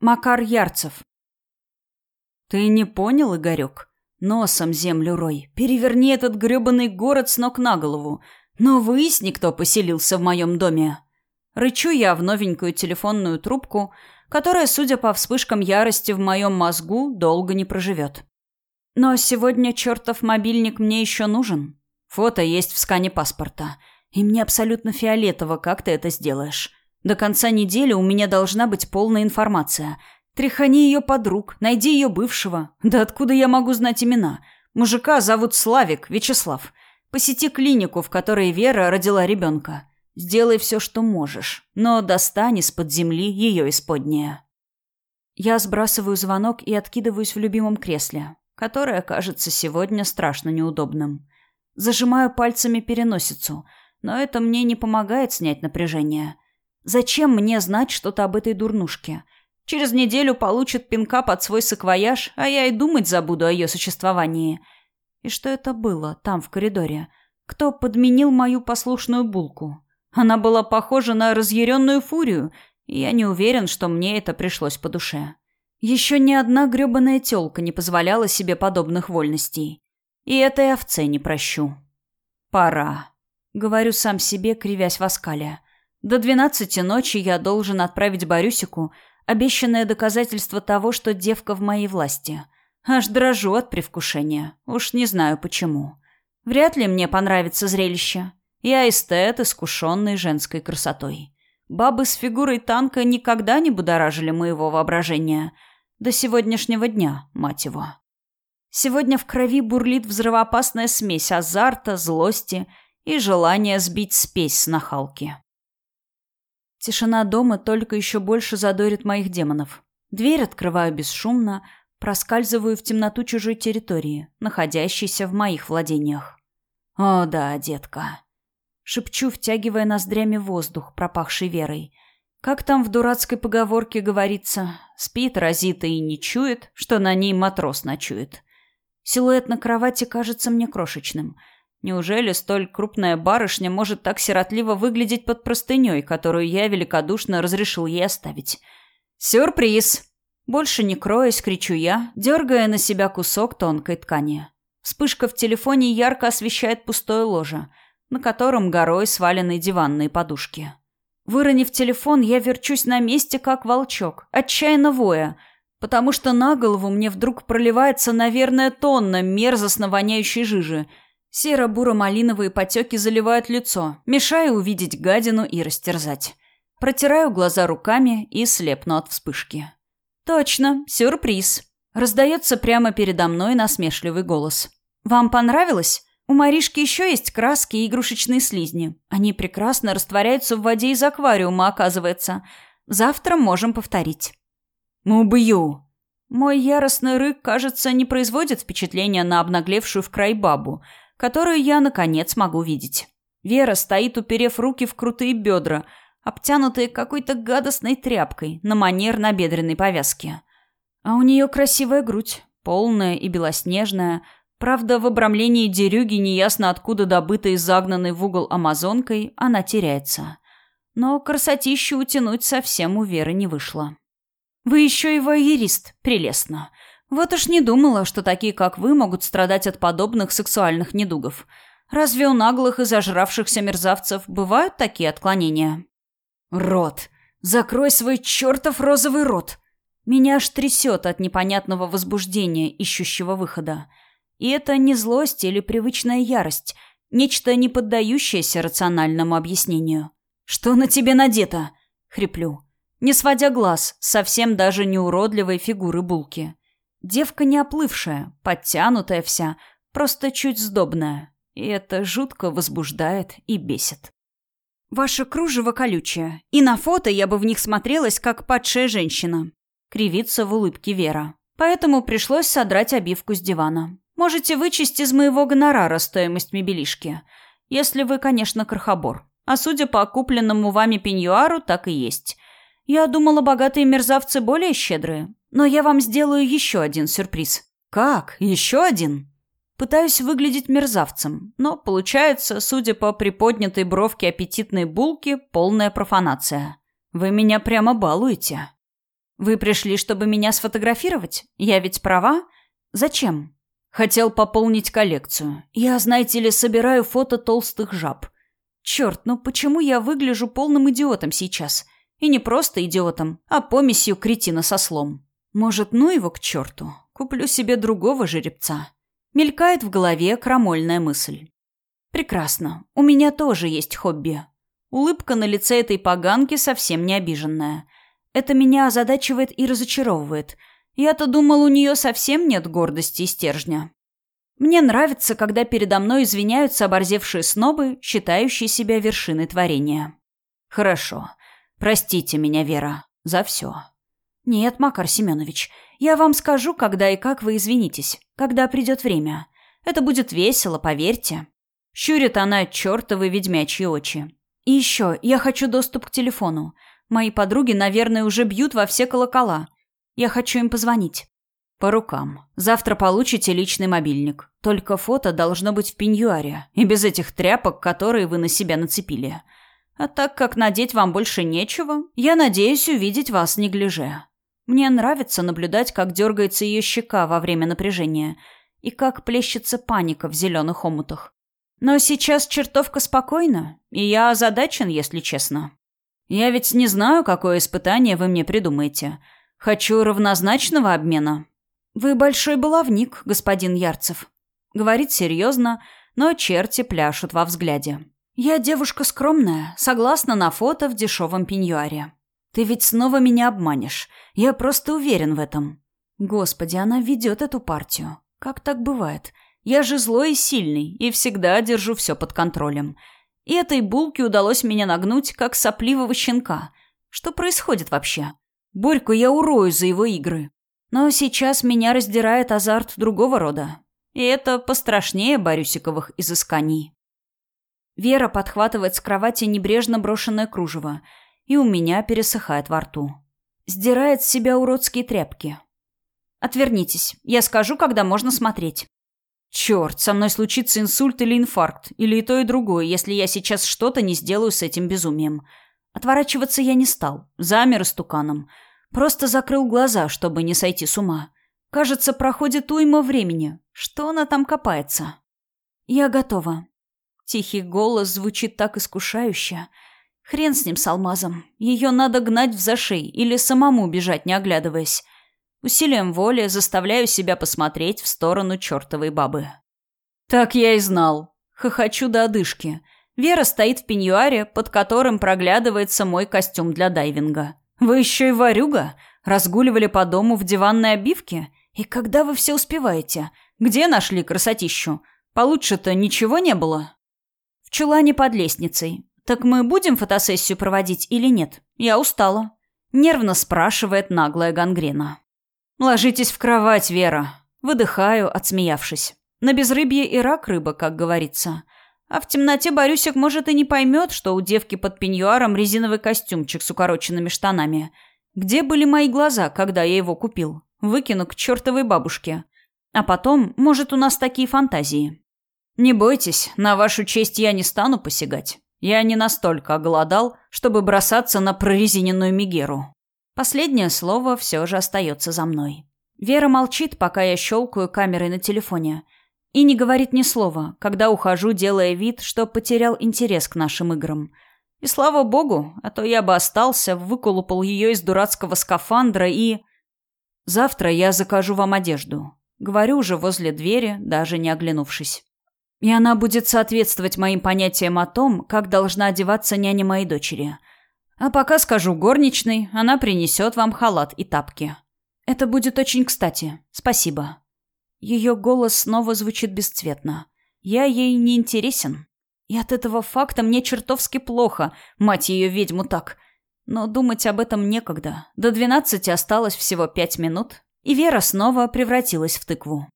Макар Ярцев. Ты не понял, Игорек? Носом землю рой. Переверни этот грёбаный город с ног на голову. Но выясни, кто поселился в моем доме. Рычу я в новенькую телефонную трубку, которая, судя по вспышкам ярости в моем мозгу, долго не проживет. Но сегодня чертов мобильник мне еще нужен. Фото есть в скане паспорта. И мне абсолютно фиолетово, как ты это сделаешь. До конца недели у меня должна быть полная информация. Тряхани ее подруг, найди ее бывшего. Да откуда я могу знать имена? Мужика зовут Славик, Вячеслав. Посети клинику, в которой Вера родила ребенка. Сделай все, что можешь, но достань из-под земли ее исподнее. Я сбрасываю звонок и откидываюсь в любимом кресле, которое кажется сегодня страшно неудобным. Зажимаю пальцами переносицу, но это мне не помогает снять напряжение. Зачем мне знать что-то об этой дурнушке? Через неделю получит пинка под свой саквояж, а я и думать забуду о ее существовании. И что это было там, в коридоре? Кто подменил мою послушную булку? Она была похожа на разъяренную фурию, и я не уверен, что мне это пришлось по душе. Еще ни одна гребаная тёлка не позволяла себе подобных вольностей. И этой овце не прощу. Пора. Говорю сам себе, кривясь в оскале. До двенадцати ночи я должен отправить Борюсику обещанное доказательство того, что девка в моей власти. Аж дрожу от привкушения. Уж не знаю почему. Вряд ли мне понравится зрелище. Я эстет, искушенный женской красотой. Бабы с фигурой танка никогда не будоражили моего воображения. До сегодняшнего дня, мать его. Сегодня в крови бурлит взрывоопасная смесь азарта, злости и желания сбить спесь с нахалки. Тишина дома только еще больше задорит моих демонов. Дверь открываю бесшумно, проскальзываю в темноту чужой территории, находящейся в моих владениях. О да, детка. Шепчу, втягивая ноздрями воздух, пропахший верой. Как там в дурацкой поговорке говорится, спит Розита и не чует, что на ней матрос ночует. Силуэт на кровати кажется мне крошечным. Неужели столь крупная барышня может так сиротливо выглядеть под простыней, которую я великодушно разрешил ей оставить? «Сюрприз!» Больше не кроясь, кричу я, дергая на себя кусок тонкой ткани. Вспышка в телефоне ярко освещает пустое ложе — на котором горой свалены диванные подушки. Выронив телефон, я верчусь на месте, как волчок, отчаянно воя, потому что на голову мне вдруг проливается, наверное, тонна мерзостно воняющей жижи. Серо-буро-малиновые потеки заливают лицо, мешая увидеть гадину и растерзать. Протираю глаза руками и слепну от вспышки. «Точно, сюрприз!» Раздается прямо передо мной насмешливый голос. «Вам понравилось?» У Маришки еще есть краски и игрушечные слизни. Они прекрасно растворяются в воде из аквариума, оказывается. Завтра можем повторить. «Убью!» Мой яростный рык, кажется, не производит впечатления на обнаглевшую в край бабу, которую я, наконец, могу видеть. Вера стоит, уперев руки в крутые бедра, обтянутые какой-то гадостной тряпкой на манер набедренной повязки. А у нее красивая грудь, полная и белоснежная, Правда, в обрамлении дерюги, неясно откуда добытой и загнанной в угол амазонкой, она теряется. Но красотищу утянуть совсем у Веры не вышло. «Вы еще и воерист. Прелестно. Вот уж не думала, что такие, как вы, могут страдать от подобных сексуальных недугов. Разве у наглых и зажравшихся мерзавцев бывают такие отклонения?» «Рот! Закрой свой чертов розовый рот!» Меня аж трясет от непонятного возбуждения, ищущего выхода. И это не злость или привычная ярость, нечто не поддающееся рациональному объяснению. «Что на тебе надето?» — хриплю. Не сводя глаз, совсем даже не уродливой фигуры булки. Девка не оплывшая, подтянутая вся, просто чуть сдобная. И это жутко возбуждает и бесит. «Ваше кружево колючее, и на фото я бы в них смотрелась, как падшая женщина», — кривится в улыбке Вера. Поэтому пришлось содрать обивку с дивана. Можете вычесть из моего гонорара стоимость мебелишки. Если вы, конечно, крохобор. А судя по купленному вами пеньюару, так и есть. Я думала, богатые мерзавцы более щедрые. Но я вам сделаю еще один сюрприз. Как? Еще один? Пытаюсь выглядеть мерзавцем, но получается, судя по приподнятой бровке аппетитной булки, полная профанация. Вы меня прямо балуете. Вы пришли, чтобы меня сфотографировать? Я ведь права? Зачем? Хотел пополнить коллекцию. Я, знаете ли, собираю фото толстых жаб. Черт, ну почему я выгляжу полным идиотом сейчас? И не просто идиотом, а помесью кретина со слом. Может, ну его к черту? Куплю себе другого жеребца. Мелькает в голове крамольная мысль. Прекрасно. У меня тоже есть хобби. Улыбка на лице этой поганки совсем не обиженная. Это меня озадачивает и разочаровывает. Я-то думал, у нее совсем нет гордости и стержня. Мне нравится, когда передо мной извиняются оборзевшие снобы, считающие себя вершиной творения. Хорошо. Простите меня, Вера, за все. Нет, Макар Семенович, я вам скажу, когда и как вы извинитесь, когда придет время. Это будет весело, поверьте. Щурит она чертовы ведьмячьи очи. И еще, я хочу доступ к телефону. Мои подруги, наверное, уже бьют во все колокола. Я хочу им позвонить. По рукам. Завтра получите личный мобильник. Только фото должно быть в пеньюаре. И без этих тряпок, которые вы на себя нацепили. А так как надеть вам больше нечего, я надеюсь увидеть вас неглиже. Мне нравится наблюдать, как дергается ее щека во время напряжения и как плещется паника в зеленых омутах. Но сейчас чертовка спокойна, и я озадачен, если честно. Я ведь не знаю, какое испытание вы мне придумаете. Хочу равнозначного обмена. Вы большой баловник, господин Ярцев. Говорит серьезно, но черти пляшут во взгляде. Я девушка скромная, согласна на фото в дешевом пеньюаре. Ты ведь снова меня обманешь. Я просто уверен в этом. Господи, она ведет эту партию. Как так бывает? Я же злой и сильный, и всегда держу все под контролем. И этой булке удалось меня нагнуть, как сопливого щенка. Что происходит вообще? Борьку я урою за его игры. Но сейчас меня раздирает азарт другого рода. И это пострашнее Барюсиковых изысканий. Вера подхватывает с кровати небрежно брошенное кружево, и у меня пересыхает во рту. Сдирает с себя уродские тряпки. «Отвернитесь. Я скажу, когда можно смотреть». Черт, со мной случится инсульт или инфаркт, или и то, и другое, если я сейчас что-то не сделаю с этим безумием. Отворачиваться я не стал, замер истуканом. Просто закрыл глаза, чтобы не сойти с ума. Кажется, проходит уйма времени. Что она там копается? Я готова. Тихий голос звучит так искушающе. Хрен с ним, с алмазом. Ее надо гнать в зашей или самому бежать, не оглядываясь. Усилием воли заставляю себя посмотреть в сторону чертовой бабы. Так я и знал. Хохочу до одышки. Вера стоит в пеньюаре, под которым проглядывается мой костюм для дайвинга. Вы еще и варюга? Разгуливали по дому в диванной обивке? И когда вы все успеваете? Где нашли красотищу? Получше-то ничего не было? В чулане под лестницей. Так мы будем фотосессию проводить или нет? Я устала. Нервно спрашивает наглая гангрена. «Ложитесь в кровать, Вера». Выдыхаю, отсмеявшись. На безрыбье и рак рыба, как говорится. А в темноте Борюсик может и не поймет, что у девки под пеньюаром резиновый костюмчик с укороченными штанами. Где были мои глаза, когда я его купил? Выкину к чертовой бабушке. А потом, может, у нас такие фантазии. Не бойтесь, на вашу честь я не стану посягать. Я не настолько оголодал, чтобы бросаться на прорезиненную мигеру. Последнее слово все же остается за мной. Вера молчит, пока я щелкаю камерой на телефоне. И не говорит ни слова, когда ухожу, делая вид, что потерял интерес к нашим играм. И слава богу, а то я бы остался, выколупал ее из дурацкого скафандра и... Завтра я закажу вам одежду. Говорю уже возле двери, даже не оглянувшись. И она будет соответствовать моим понятиям о том, как должна одеваться няня моей дочери – а пока скажу горничной, она принесет вам халат и тапки. Это будет очень кстати. Спасибо. Ее голос снова звучит бесцветно. Я ей не интересен. И от этого факта мне чертовски плохо, мать ее ведьму так. Но думать об этом некогда. До двенадцати осталось всего пять минут, и Вера снова превратилась в тыкву.